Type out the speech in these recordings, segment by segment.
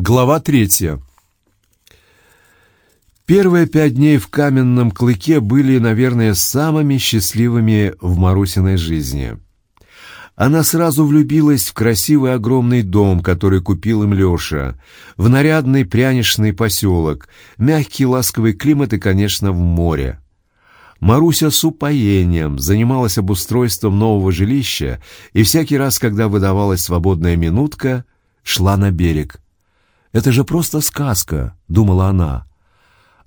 Глава третья. Первые пять дней в каменном клыке были, наверное, самыми счастливыми в Марусиной жизни. Она сразу влюбилась в красивый огромный дом, который купил им Леша, в нарядный пряничный поселок, мягкий ласковый климат и, конечно, в море. Маруся с упоением занималась обустройством нового жилища и всякий раз, когда выдавалась свободная минутка, шла на берег. «Это же просто сказка», — думала она.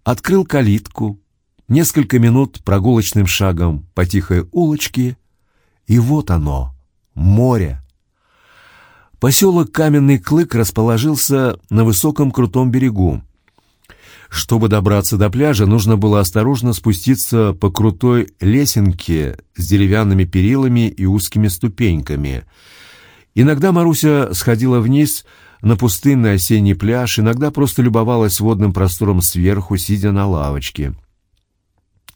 Открыл калитку, несколько минут прогулочным шагом по тихой улочке, и вот оно, море. Поселок Каменный Клык расположился на высоком крутом берегу. Чтобы добраться до пляжа, нужно было осторожно спуститься по крутой лесенке с деревянными перилами и узкими ступеньками. Иногда Маруся сходила вниз на пустынный осенний пляж, иногда просто любовалась водным простором сверху, сидя на лавочке.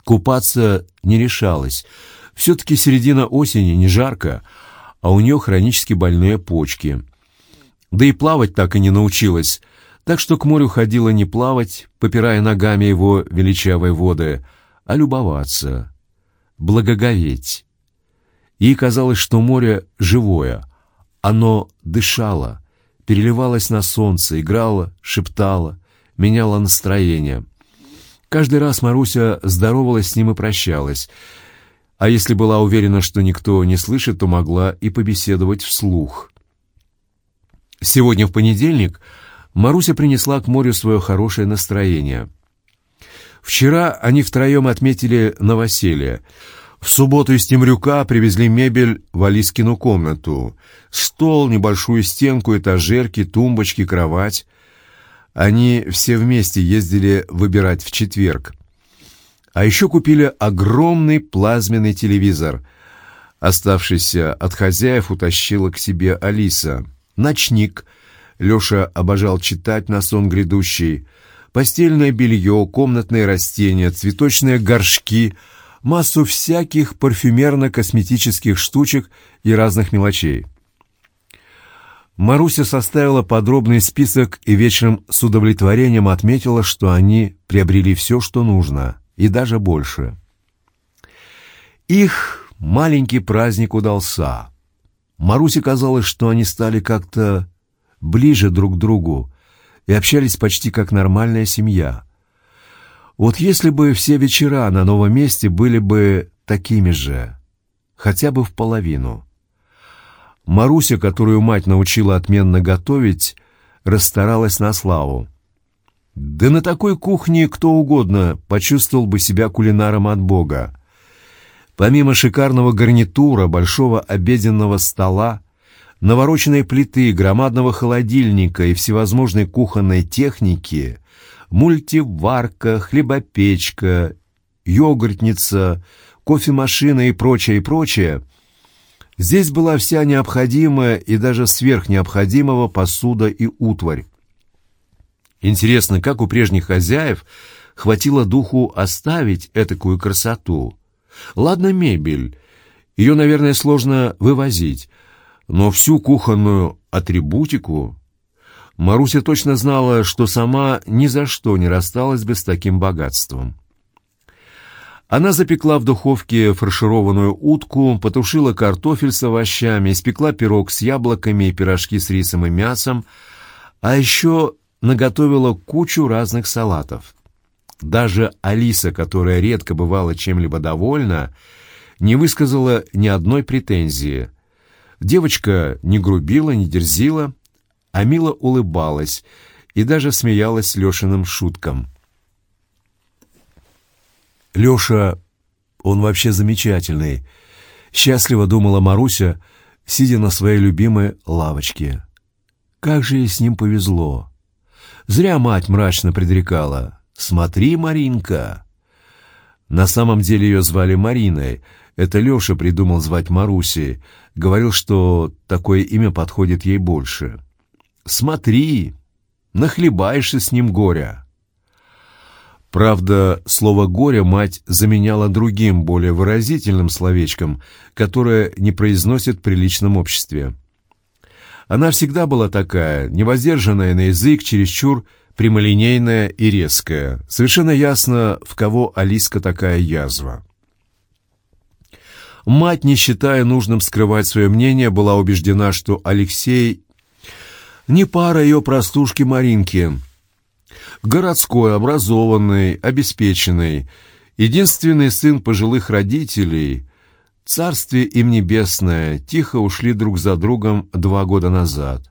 Купаться не решалась. Все-таки середина осени, не жарко, а у нее хронически больные почки. Да и плавать так и не научилась — так что к морю ходила не плавать, попирая ногами его величавой воды, а любоваться, благоговеть. Ей казалось, что море живое, оно дышало, переливалось на солнце, играло, шептало, меняло настроение. Каждый раз Маруся здоровалась с ним и прощалась, а если была уверена, что никто не слышит, то могла и побеседовать вслух. Сегодня в понедельник — Маруся принесла к морю свое хорошее настроение. Вчера они втроем отметили новоселье. В субботу из Темрюка привезли мебель в Алискину комнату. Стол, небольшую стенку, этажерки, тумбочки, кровать. Они все вместе ездили выбирать в четверг. А еще купили огромный плазменный телевизор. Оставшийся от хозяев утащила к себе Алиса. Ночник — Леша обожал читать на сон грядущий. Постельное белье, комнатные растения, цветочные горшки, массу всяких парфюмерно-косметических штучек и разных мелочей. Маруся составила подробный список и вечером с удовлетворением отметила, что они приобрели все, что нужно, и даже больше. Их маленький праздник удался. Марусе казалось, что они стали как-то ближе друг к другу и общались почти как нормальная семья. Вот если бы все вечера на новом месте были бы такими же, хотя бы в половину. Маруся, которую мать научила отменно готовить, расстаралась на славу. Да на такой кухне кто угодно почувствовал бы себя кулинаром от Бога. Помимо шикарного гарнитура, большого обеденного стола, навороченной плиты, громадного холодильника и всевозможной кухонной техники, мультиварка, хлебопечка, йогуртница, кофемашина и прочее, и прочее, здесь была вся необходимая и даже сверхнеобходимого посуда и утварь. Интересно, как у прежних хозяев хватило духу оставить этакую красоту? Ладно, мебель. Ее, наверное, сложно вывозить, но всю кухонную атрибутику Маруся точно знала, что сама ни за что не рассталась бы с таким богатством. Она запекла в духовке фаршированную утку, потушила картофель с овощами, испекла пирог с яблоками и пирожки с рисом и мясом, а еще наготовила кучу разных салатов. Даже Алиса, которая редко бывала чем-либо довольна, не высказала ни одной претензии – Девочка не грубила, не дерзила, а мило улыбалась и даже смеялась Лешиным шуткам. «Леша, он вообще замечательный», — счастливо думала Маруся, сидя на своей любимой лавочке. «Как же ей с ним повезло!» Зря мать мрачно предрекала. «Смотри, Маринка!» На самом деле ее звали Мариной. Это Леша придумал звать Марусей, Говорил, что такое имя подходит ей больше. «Смотри, нахлебаешься с ним горя». Правда, слово «горе» мать заменяла другим, более выразительным словечком, которое не произносит в приличном обществе. Она всегда была такая, невоздержанная на язык, чересчур прямолинейная и резкая. Совершенно ясно, в кого Алиска такая язва. Мать, не считая нужным скрывать свое мнение, была убеждена, что Алексей не пара ее простушки Маринки. Городской, образованный, обеспеченный, единственный сын пожилых родителей, царствие им небесное, тихо ушли друг за другом два года назад.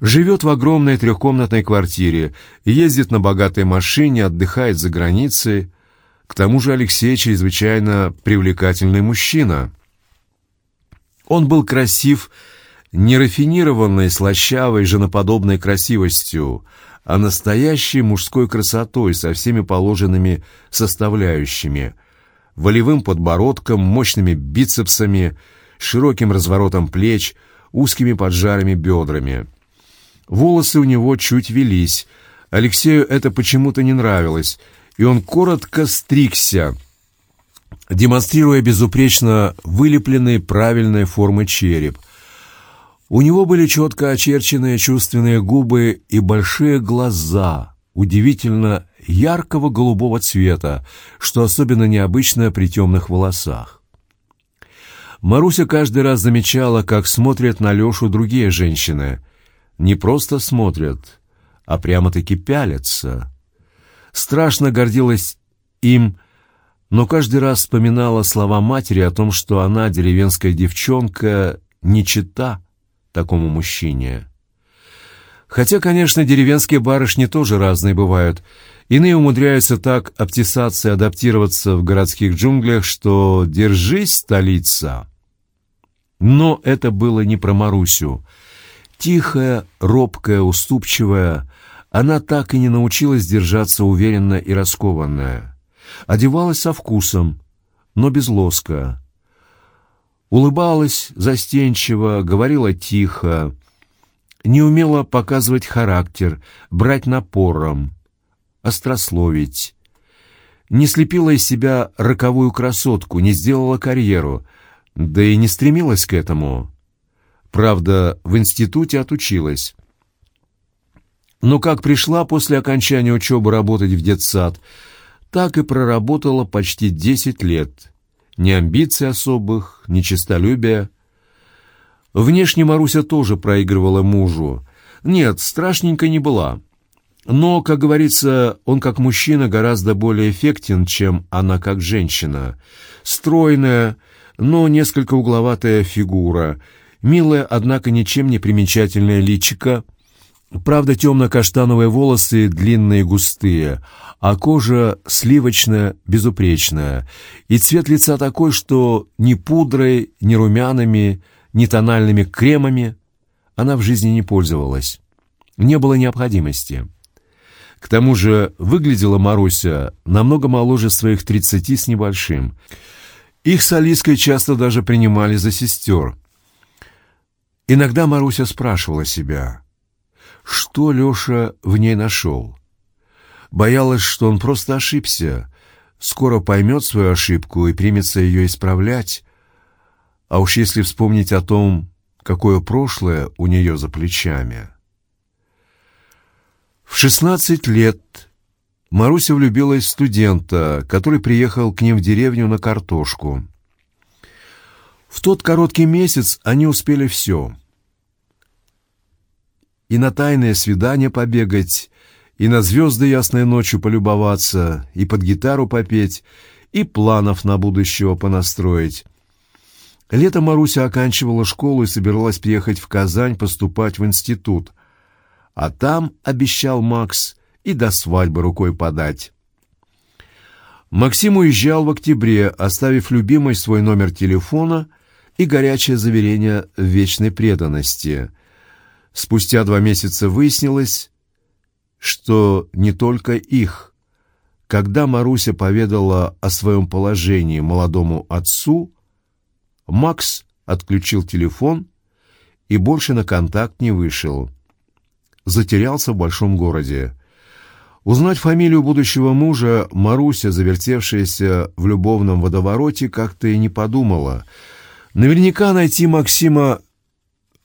Живет в огромной трехкомнатной квартире, ездит на богатой машине, отдыхает за границей. К тому же Алексей чрезвычайно привлекательный мужчина. Он был красив, нерафинированной, слащавой, женоподобной красивостью, а настоящей мужской красотой со всеми положенными составляющими, волевым подбородком, мощными бицепсами, широким разворотом плеч, узкими поджарыми бедрами. Волосы у него чуть велись. Алексею это почему-то не нравилось, и он коротко стригся, демонстрируя безупречно вылепленный правильной формы череп. У него были четко очерченные чувственные губы и большие глаза, удивительно яркого голубого цвета, что особенно необычно при темных волосах. Маруся каждый раз замечала, как смотрят на Лешу другие женщины. Не просто смотрят, а прямо-таки пялятся. Страшно гордилась им, но каждый раз вспоминала слова матери о том, что она, деревенская девчонка, не чита такому мужчине. Хотя, конечно, деревенские барышни тоже разные бывают. Иные умудряются так обтесаться и адаптироваться в городских джунглях, что «держись, столица». Но это было не про Марусю. Тихая, робкая, уступчивая, она так и не научилась держаться уверенно и раскованная. Одевалась со вкусом, но без лоска. Улыбалась застенчиво, говорила тихо, не умела показывать характер, брать напором, острословить. Не слепила из себя роковую красотку, не сделала карьеру, да и не стремилась к этому. Правда, в институте отучилась. Но как пришла после окончания учебы работать в детсад, так и проработала почти десять лет. Ни амбиций особых, ни честолюбия. Внешне Маруся тоже проигрывала мужу. Нет, страшненько не была. Но, как говорится, он как мужчина гораздо более эффектен, чем она как женщина. Стройная, но несколько угловатая фигура, милая, однако ничем не примечательная личико, правда темно-каштановые волосы длинные и густые, а кожа сливочная, безупречная, и цвет лица такой, что ни пудрой, ни румянами, ни тональными кремами она в жизни не пользовалась. Не было необходимости. К тому же выглядела Маруся намного моложе своих тридцати с небольшим. Их с Алиской часто даже принимали за сестер. Иногда Маруся спрашивала себя, что Леша в ней нашел. Боялась, что он просто ошибся, скоро поймет свою ошибку и примется ее исправлять, а уж если вспомнить о том, какое прошлое у нее за плечами. В шестнадцать лет Маруся влюбилась в студента, который приехал к ним в деревню на картошку. В тот короткий месяц они успели все. И на тайное свидание побегать, и на звезды ясной ночью полюбоваться, и под гитару попеть, и планов на будущего понастроить. Летом Маруся оканчивала школу и собиралась приехать в Казань поступать в институт. А там, обещал Макс, и до свадьбы рукой подать. Максим уезжал в октябре, оставив любимой свой номер телефона и горячее заверение в вечной преданности. Спустя два месяца выяснилось, что не только их. Когда Маруся поведала о своем положении молодому отцу, Макс отключил телефон и больше на контакт не вышел. Затерялся в большом городе. Узнать фамилию будущего мужа Маруся, завертевшаяся в любовном водовороте, как-то и не подумала. Наверняка найти Максима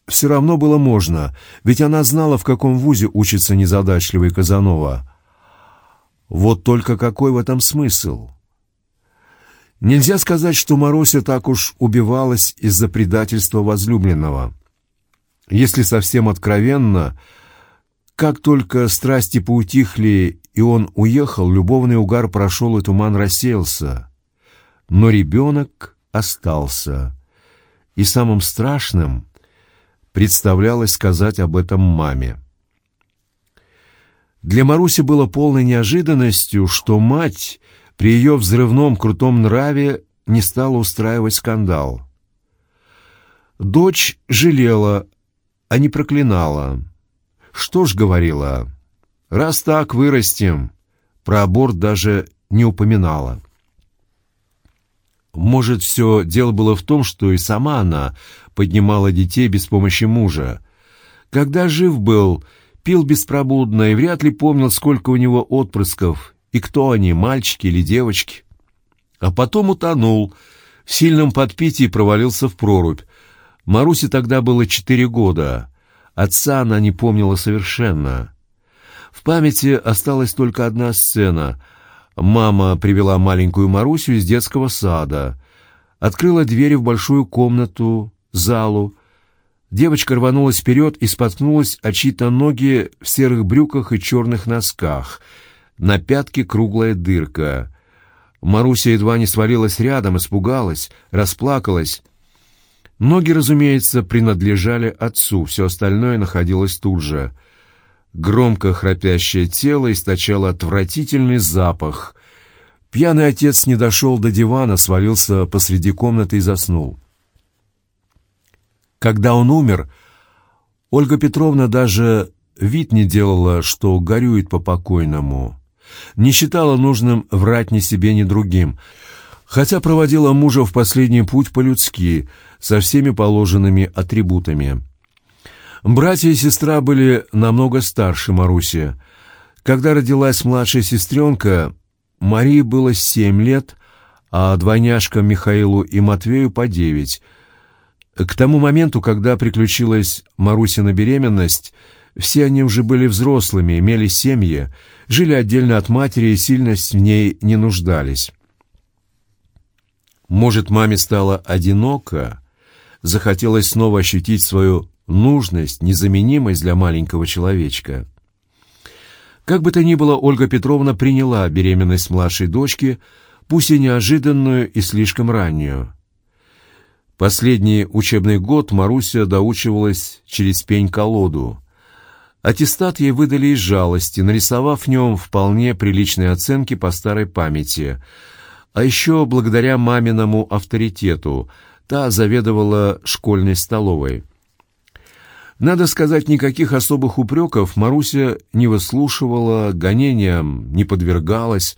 все равно было можно, ведь она знала, в каком вузе учится незадачливый Казанова. Вот только какой в этом смысл? Нельзя сказать, что Маруся так уж убивалась из-за предательства возлюбленного. Если совсем откровенно, как только страсти поутихли и он уехал, любовный угар прошел и туман рассеялся. Но ребенок остался. И самым страшным представлялось сказать об этом маме. Для Маруси было полной неожиданностью, что мать при ее взрывном крутом нраве не стала устраивать скандал. Дочь жалела, а не проклинала. Что ж говорила, раз так вырастем, про аборт даже не упоминала. Может, все дело было в том, что и сама она поднимала детей без помощи мужа. Когда жив был, пил беспробудно и вряд ли помнил, сколько у него отпрысков, и кто они, мальчики или девочки. А потом утонул, в сильном подпитии провалился в прорубь. Марусе тогда было четыре года. Отца она не помнила совершенно. В памяти осталась только одна сцена — Мама привела маленькую Марусю из детского сада, открыла двери в большую комнату, залу. Девочка рванулась вперед и споткнулась о чьи-то ноги в серых брюках и черных носках. На пятке круглая дырка. Маруся едва не свалилась рядом, испугалась, расплакалась. Ноги, разумеется, принадлежали отцу, все остальное находилось тут же — Громко храпящее тело источало отвратительный запах. Пьяный отец не дошел до дивана, свалился посреди комнаты и заснул. Когда он умер, Ольга Петровна даже вид не делала, что горюет по покойному. Не считала нужным врать ни себе, ни другим, хотя проводила мужа в последний путь по-людски, со всеми положенными атрибутами. Братья и сестра были намного старше Маруси. Когда родилась младшая сестренка, Марии было семь лет, а двойняшкам Михаилу и Матвею по девять. К тому моменту, когда приключилась Марусина беременность, все они уже были взрослыми, имели семьи, жили отдельно от матери и сильно в ней не нуждались. Может, маме стало одиноко, захотелось снова ощутить свою нужность, незаменимость для маленького человечка. Как бы то ни было, Ольга Петровна приняла беременность младшей дочки, пусть и неожиданную и слишком раннюю. Последний учебный год Маруся доучивалась через пень-колоду. Аттестат ей выдали из жалости, нарисовав в нем вполне приличные оценки по старой памяти. А еще благодаря маминому авторитету, та заведовала школьной столовой. Надо сказать, никаких особых упреков Маруся не выслушивала, гонениям не подвергалась,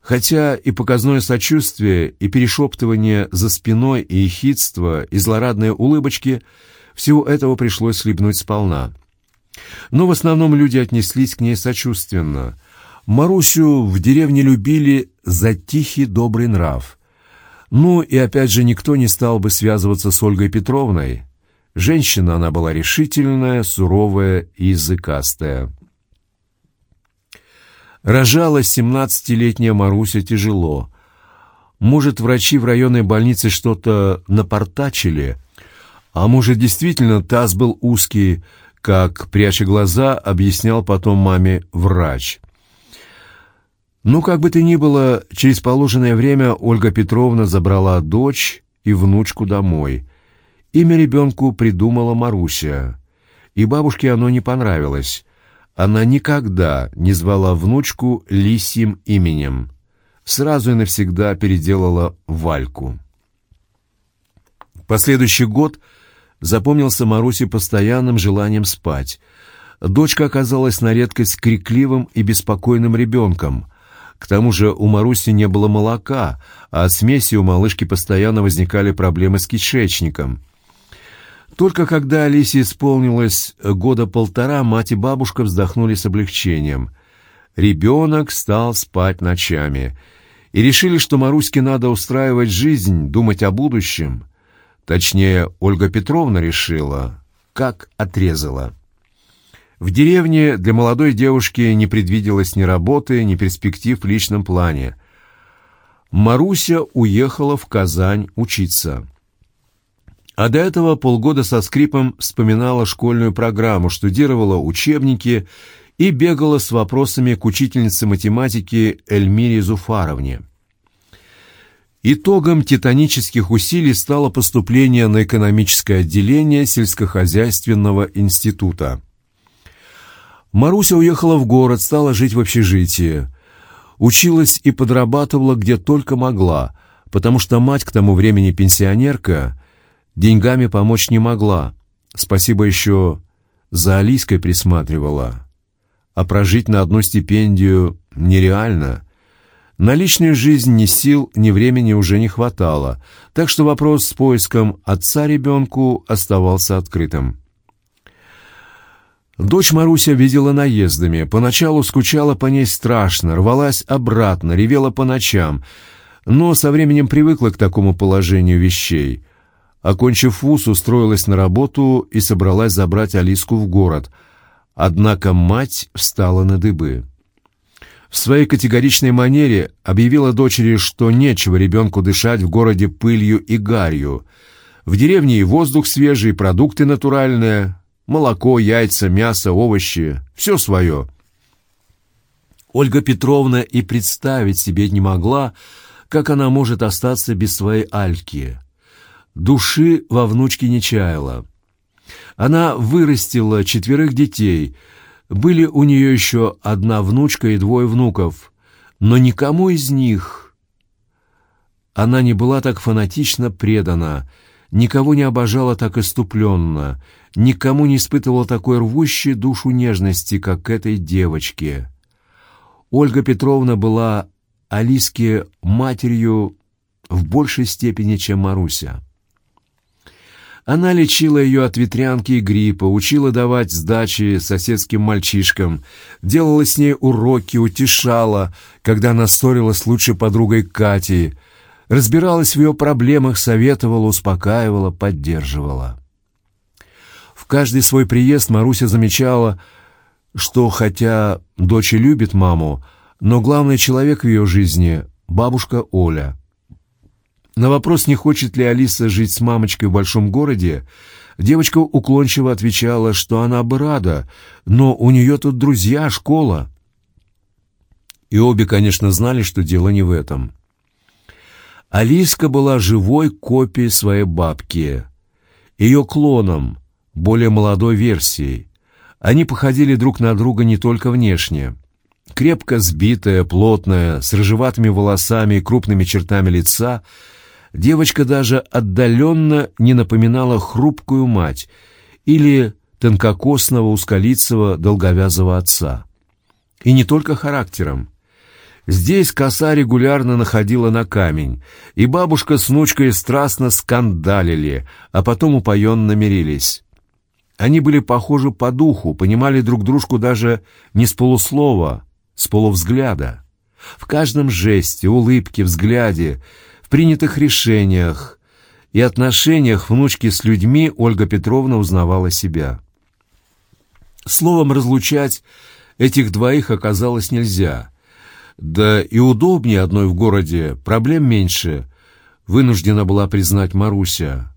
хотя и показное сочувствие, и перешептывание за спиной, и ехидство, и злорадные улыбочки — всего этого пришлось слепнуть сполна. Но в основном люди отнеслись к ней сочувственно. Марусю в деревне любили за тихий добрый нрав. Ну и опять же никто не стал бы связываться с Ольгой Петровной — Женщина она была решительная, суровая и языкастая. Рожала семнадцатилетняя Маруся тяжело. Может, врачи в районной больнице что-то напортачили, а может, действительно таз был узкий, как, пряча глаза, объяснял потом маме врач. Ну, как бы то ни было, через положенное время Ольга Петровна забрала дочь и внучку домой — Имя ребенку придумала Маруся, и бабушке оно не понравилось. Она никогда не звала внучку лисьим именем. Сразу и навсегда переделала Вальку. Последующий год запомнился Марусе постоянным желанием спать. Дочка оказалась на редкость крикливым и беспокойным ребенком. К тому же у Маруси не было молока, а от смеси у малышки постоянно возникали проблемы с кишечником — только когда Алисе исполнилось года полтора, мать и бабушка вздохнули с облегчением. Ребенок стал спать ночами. И решили, что Маруське надо устраивать жизнь, думать о будущем. Точнее, Ольга Петровна решила. как отрезало. В деревне для молодой девушки не предвиделось ни работы, ни перспектив в личном плане. Маруся уехала в Казань учиться. А до этого полгода со скрипом вспоминала школьную программу, штудировала учебники и бегала с вопросами к учительнице математики Эльмире Зуфаровне. Итогом титанических усилий стало поступление на экономическое отделение сельскохозяйственного института. Маруся уехала в город, стала жить в общежитии. Училась и подрабатывала где только могла, потому что мать к тому времени пенсионерка, деньгами помочь не могла. Спасибо еще за Алиской присматривала. А прожить на одну стипендию нереально. На личную жизнь ни сил, ни времени уже не хватало, так что вопрос с поиском отца ребенку оставался открытым. Дочь Маруся видела наездами. Поначалу скучала по ней страшно, рвалась обратно, ревела по ночам, но со временем привыкла к такому положению вещей. Окончив вуз, устроилась на работу и собралась забрать Алиску в город. Однако мать встала на дыбы. В своей категоричной манере объявила дочери, что нечего ребенку дышать в городе пылью и гарью. В деревне и воздух свежий, продукты натуральные, Молоко, яйца, мясо, овощи — все свое. Ольга Петровна и представить себе не могла, как она может остаться без своей Альки. Души во внучке не чаяла. Она вырастила четверых детей. Были у нее еще одна внучка и двое внуков. Но никому из них она не была так фанатично предана, никого не обожала так иступленно, никому не испытывала такой рвущей душу нежности, как к этой девочке. Ольга Петровна была Алиске матерью в большей степени, чем Маруся. Она лечила ее от ветрянки и гриппа, учила давать сдачи соседским мальчишкам, делала с ней уроки, утешала, когда она ссорилась с лучшей подругой Катей, разбиралась в ее проблемах, советовала, успокаивала, поддерживала. В каждый свой приезд Маруся замечала, что хотя дочь и любит маму, но главный человек в ее жизни — бабушка Оля. На вопрос, не хочет ли Алиса жить с мамочкой в большом городе, девочка уклончиво отвечала, что она бы рада, но у нее тут друзья, школа. И обе, конечно, знали, что дело не в этом. Алиска была живой копией своей бабки, ее клоном, более молодой версией. Они походили друг на друга не только внешне. Крепко сбитая, плотная, с рыжеватыми волосами и крупными чертами лица, девочка даже отдаленно не напоминала хрупкую мать или тонкокосного, узколицего, долговязого отца. И не только характером. Здесь коса регулярно находила на камень, и бабушка с внучкой страстно скандалили, а потом упоенно мирились. Они были похожи по духу, понимали друг дружку даже не с полуслова, с полувзгляда. В каждом жесте, улыбке, взгляде, принятых решениях и отношениях внучки с людьми Ольга Петровна узнавала себя. Словом, разлучать этих двоих оказалось нельзя. Да и удобнее одной в городе, проблем меньше, вынуждена была признать Маруся.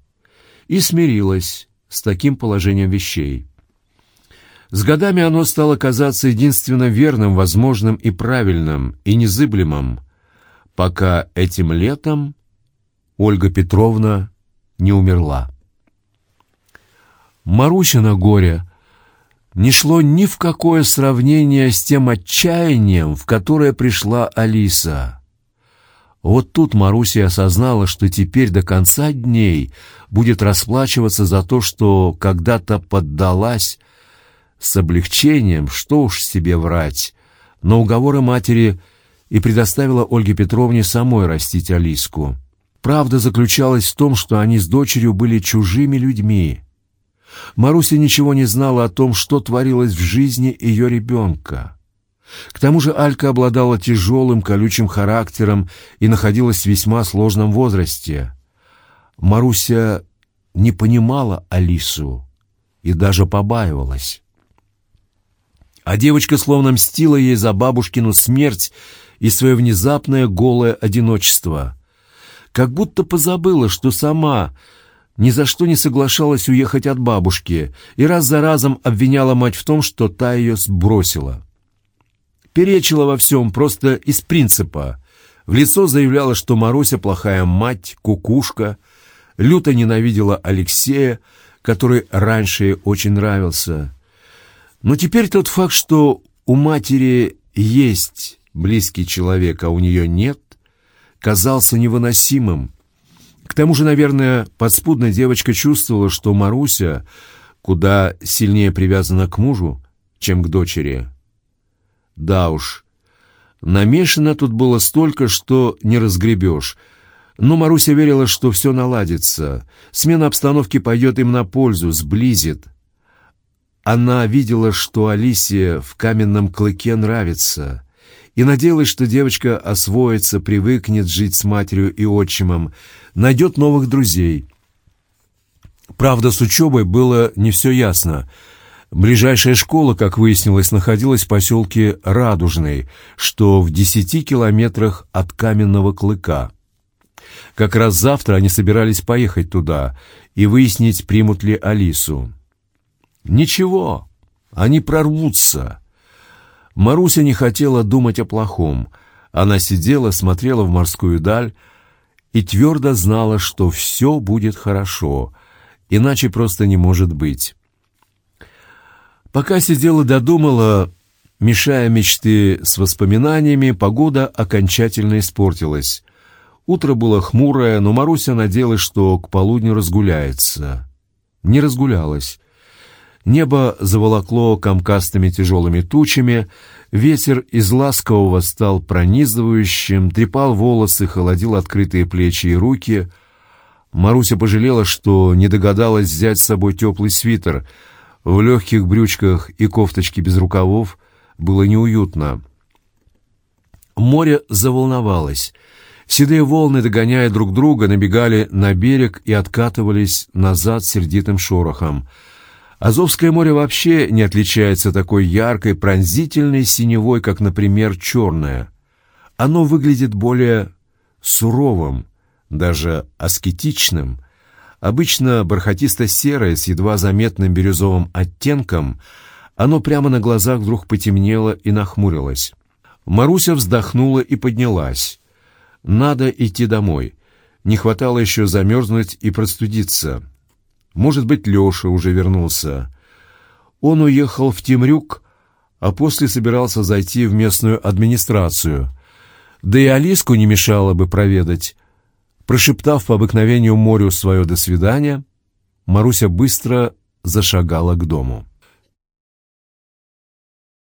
И смирилась с таким положением вещей. С годами оно стало казаться единственно верным, возможным и правильным, и незыблемым, пока этим летом Ольга Петровна не умерла. Марусина горе не шло ни в какое сравнение с тем отчаянием, в которое пришла Алиса. Вот тут Маруся осознала, что теперь до конца дней будет расплачиваться за то, что когда-то поддалась с облегчением, что уж себе врать, но уговоры матери и предоставила Ольге Петровне самой растить Алиску. Правда заключалась в том, что они с дочерью были чужими людьми. Маруся ничего не знала о том, что творилось в жизни ее ребенка. К тому же Алька обладала тяжелым колючим характером и находилась в весьма сложном возрасте. Маруся не понимала Алису, и даже побаивалась. А девочка словно мстила ей за бабушкину смерть и свое внезапное голое одиночество. Как будто позабыла, что сама ни за что не соглашалась уехать от бабушки и раз за разом обвиняла мать в том, что та ее сбросила. Перечила во всем просто из принципа. В лицо заявляла, что Маруся плохая мать, кукушка, люто ненавидела Алексея, который раньше ей очень нравился. Но теперь тот факт, что у матери есть близкий человек, а у нее нет, казался невыносимым. К тому же, наверное, подспудно девочка чувствовала, что Маруся куда сильнее привязана к мужу, чем к дочери. Да уж, намешано тут было столько, что не разгребешь. Но Маруся верила, что все наладится. Смена обстановки пойдет им на пользу, сблизит. Она видела, что Алисе в каменном клыке нравится и надеялась, что девочка освоится, привыкнет жить с матерью и отчимом, найдет новых друзей. Правда, с учебой было не все ясно. Ближайшая школа, как выяснилось, находилась в поселке Радужный, что в десяти километрах от Каменного Клыка. Как раз завтра они собирались поехать туда и выяснить, примут ли Алису. Ничего, они прорвутся. Маруся не хотела думать о плохом. Она сидела, смотрела в морскую даль и твердо знала, что все будет хорошо, иначе просто не может быть. Пока сидела додумала, мешая мечты с воспоминаниями, погода окончательно испортилась. Утро было хмурое, но Маруся надеялась, что к полудню разгуляется. Не разгулялась. Небо заволокло комкастыми тяжелыми тучами, ветер из ласкового стал пронизывающим, трепал волосы, холодил открытые плечи и руки. Маруся пожалела, что не догадалась взять с собой теплый свитер. В легких брючках и кофточке без рукавов было неуютно. Море заволновалось. Седые волны, догоняя друг друга, набегали на берег и откатывались назад сердитым шорохом — Азовское море вообще не отличается такой яркой, пронзительной синевой, как, например, черное. Оно выглядит более суровым, даже аскетичным. Обычно бархатисто-серое с едва заметным бирюзовым оттенком, оно прямо на глазах вдруг потемнело и нахмурилось. Маруся вздохнула и поднялась. «Надо идти домой. Не хватало еще замерзнуть и простудиться». Может быть, Леша уже вернулся. Он уехал в Темрюк, а после собирался зайти в местную администрацию. Да и Алиску не мешало бы проведать. Прошептав по обыкновению морю свое «до свидания», Маруся быстро зашагала к дому.